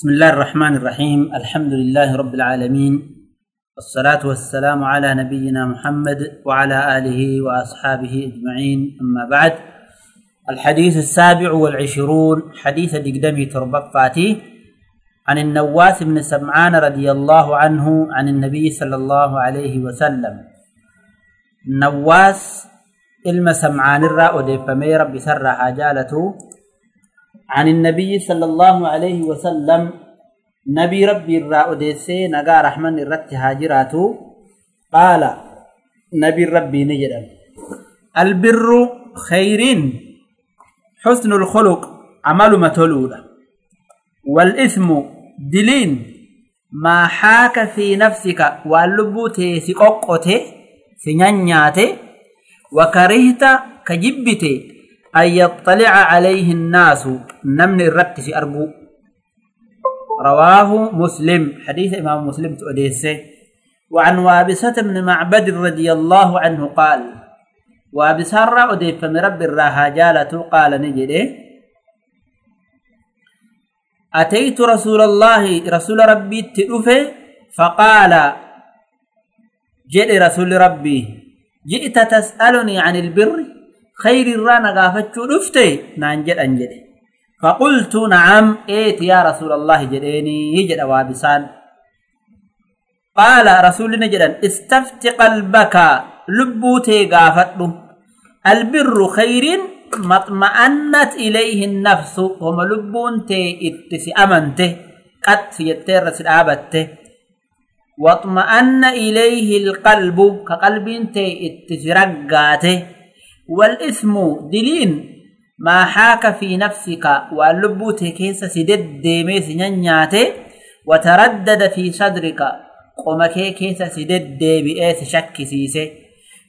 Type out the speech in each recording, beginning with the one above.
بسم الله الرحمن الرحيم. الحمد لله رب العالمين. والصلاة والسلام على نبينا محمد وعلى آله وأصحابه أجمعين. أما بعد الحديث السابع والعشرون حديث دقدمي تربفاتي عن النواس بن سمعان رضي الله عنه عن النبي صلى الله عليه وسلم. نواس ilma samcaanirraa odeeffamee rabbi isarraa haa jaalatu عن النبي صلى الله عليه وسلم نبي ربي الرا أديسي نقا رحمن الرت هاجراته قال نبي ربي نجدا البر خير حسن الخلق عمل متلولة والإثم دلين ما حاك في نفسك واللبوتي سقوقته سنينياته وكرهت كجبت أن يطلع عليه الناس. نمن الرت في أرجو. رواه مسلم. حديث إمام مسلم تؤديسه. وعن وابسة بن معبد رضي الله عنه قال وابسر أديف من رب الراها جالة. قال نجده أتيت رسول الله رسول ربي تلفه فقال جئ رسول ربي جئت تسألني عن البر؟ خير الرانا قافتشو دفتي نانجد أنجد فقلت نعم إيت يا رسول الله جديني يجد وابسان. قال رسول نجدا استفت قلبك لبوتي قافتو البر خير مطمئنت إليه النفس هم لبون تي إتسي أمنته قد سيتر سلابته واطمأن إليه القلب كقلب تي اتسرقاته والإثم دلين ما حاك في نفسك واللبوت كيس سدد ديميس نياته وتردد في صدرك قمك كيس سدد ديبئيس شك سيسه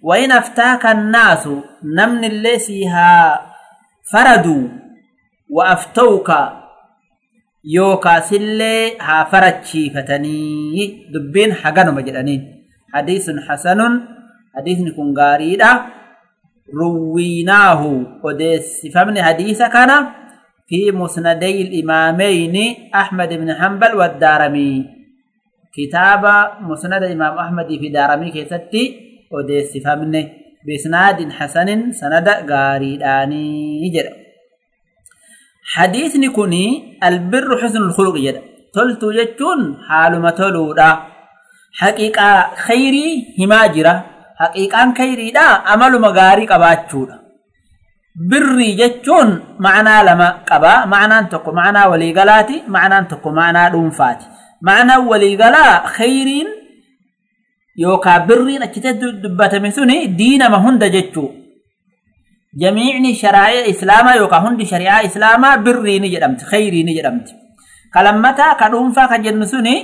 وإن أفتاك الناس نمن الليسيها فردوا وأفتوك يوكاس اللي ها فرتشي فتني دبين حقنوا مجرانين حديث حسن حديث نكون غاريدا رويناه. وديس فمن حديث كان في مسندي الإمامين أحمد بن حنبل والدارمي. كتاب مسند الإمام أحمد في دارمي كيستي. وديس فمن بإسناد حسن سند غاريداني جد حديث نكوني البر حسن الخلق جد تلتو جتون حال متلودا. حقيقة خيري هماجرة haqiiqaan kayriidha amaluma gaarii qabaachuudha. Birrii jechuun ma'anaa lama qaba ma'anaan tokko ma'anaa waliigalaati ma'anaan tokko ma'anaa dhuunfaati. Ma'anaan waliigalaa kayriin yookaan birriin achitti dubbatame suni diinama hunda jechuu. Jamiicni shari'aa islaamaa yookaan hundi shari'aa islaamaa birrii ni jedhamti kayrii ni jedhamti. Kalammataa ka dhuunfaa kan jennu suni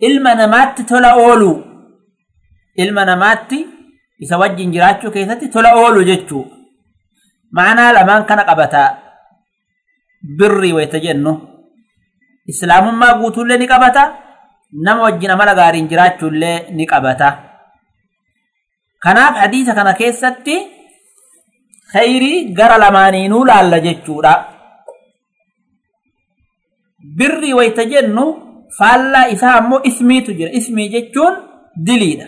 ilma namaatti tola ooluu ilma namaatti isa wajjin jiraachuu keessatti tola oolu jechuu ma'anaa lamaan kana qabata. Birrii wayta jennu. Islaamummaa guutuullee ni qabata. Nama wajjin amala gaariin jiraachuullee ni qabata. Kanaaf hadiisa kana keessatti khayrii gara lamaaniinuu laalla jechuudha. Birrii wayta jennu faallaa isaa ammoo ismiitu jira. Ismii jechuun diliidha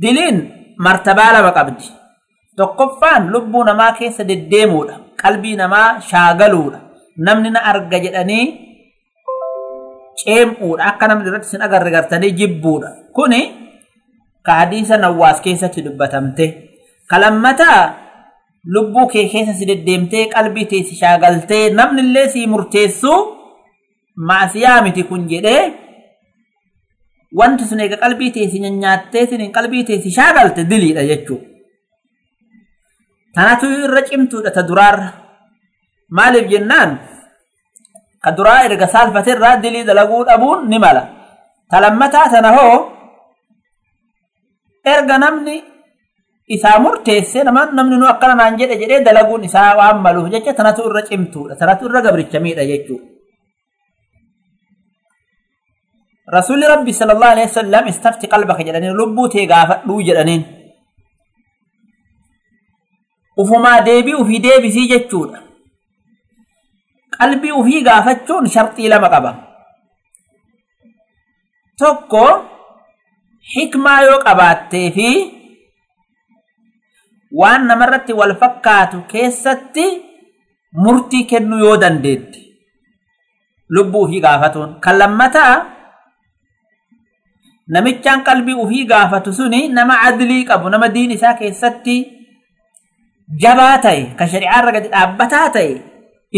diliin martabaa lama qabdi. Tokkoffaan lubbuu namaa keessa deddeemuudha. Qalbii namaa shaagaluudha. Namni na arga jedhanii ceem'uudha. Akka namni irratti sin agarre gartanii jibbuudha. Kuni ka hadiisa nawwaas keessatti dubbatamte. Kalammataa lubbuu kee keessa si deddeemtee qalbii tee si shaagaltee namni illee si murteessu maasiyaa miti kun jedhee wanti sun eega qalbii teessi nyaattee sin qalbii teessi shaagalte diliidha jechuudha. Tanatu irra cimtuudha ta duraarra. Maaliif jennaan ka duraa erga saalfaterraa dilii dalaguu dhabuun ni mala. Ta lammataa tana hoo erga namni isaa murteesse namni nu akkana naan jedhe jedhee dalaguun isaa waan maluuf jecha tanatu irra cimtuudha. Tanatu irra gabricha miidha jechuudha. rasuulli rabbi sallallahu alaihi wasallam istafti qalbaka jedhanii lubbuu tee gaafadhuu jedhaniin. Ufumaa deebii ufii deebisii jechuudha. Qalbii ufii gaafachuun sharxii lama qaba. Tokko hikmaa yoo qabaattee fi waan namarratti wal fakkaatu keessatti murtii kennuu yoo dandeetti lubbuu ufii gaafatuun. Kan lammataa namichaan qalbii ufii gaafatu suni nama adlii qabu nama diin isaa keessatti jabaa ta'e kan shari'aarra gadi dhaabbataa ta'e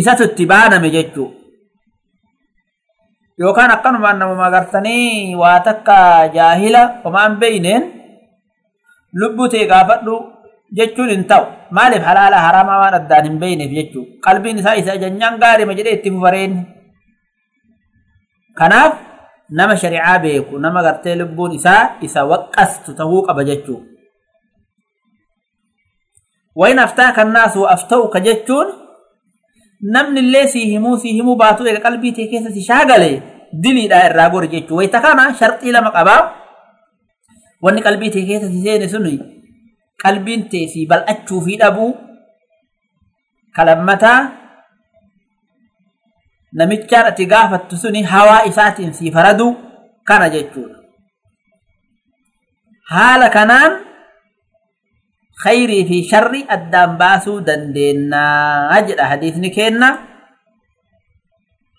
isatu itti baaname jechuu. Yookaan akkanumaan namuma agartanii waa takka jaahila homaan beeyneen lubbuu ta'e gaafadhu jechuun hin ta'u. Maaliif halaala haramaa waan addaan hin beeyneef jechuu? Qalbiin isaa isa janyaan gaarima jedhee itti fufareen kanaaf nama shari'aa beeku nama gartee lubbuun isaa isa waqqastu tahuu qaba jechuu wayin aftaa kannaasu afta'uka jechuun namni illee sii himuu sii himuu baatu eega qalbii tee keessa si shaagale diliidha irraa gori jechuu. Wayita kana sharxii lama qabaa. Wanni qalbii tee keessa si seene suni qalbiin tee si bal'achuu fi dhabuu kalammataa نمتشان اتقافة تسني هواء إسات في فردو كان جيتشون حالا كانان خيري في شري أدام باسو دندين أجل حديث نكينا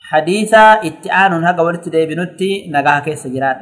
حديثا اتعانون هكا ورتدي بنوتي نقاكي سجرات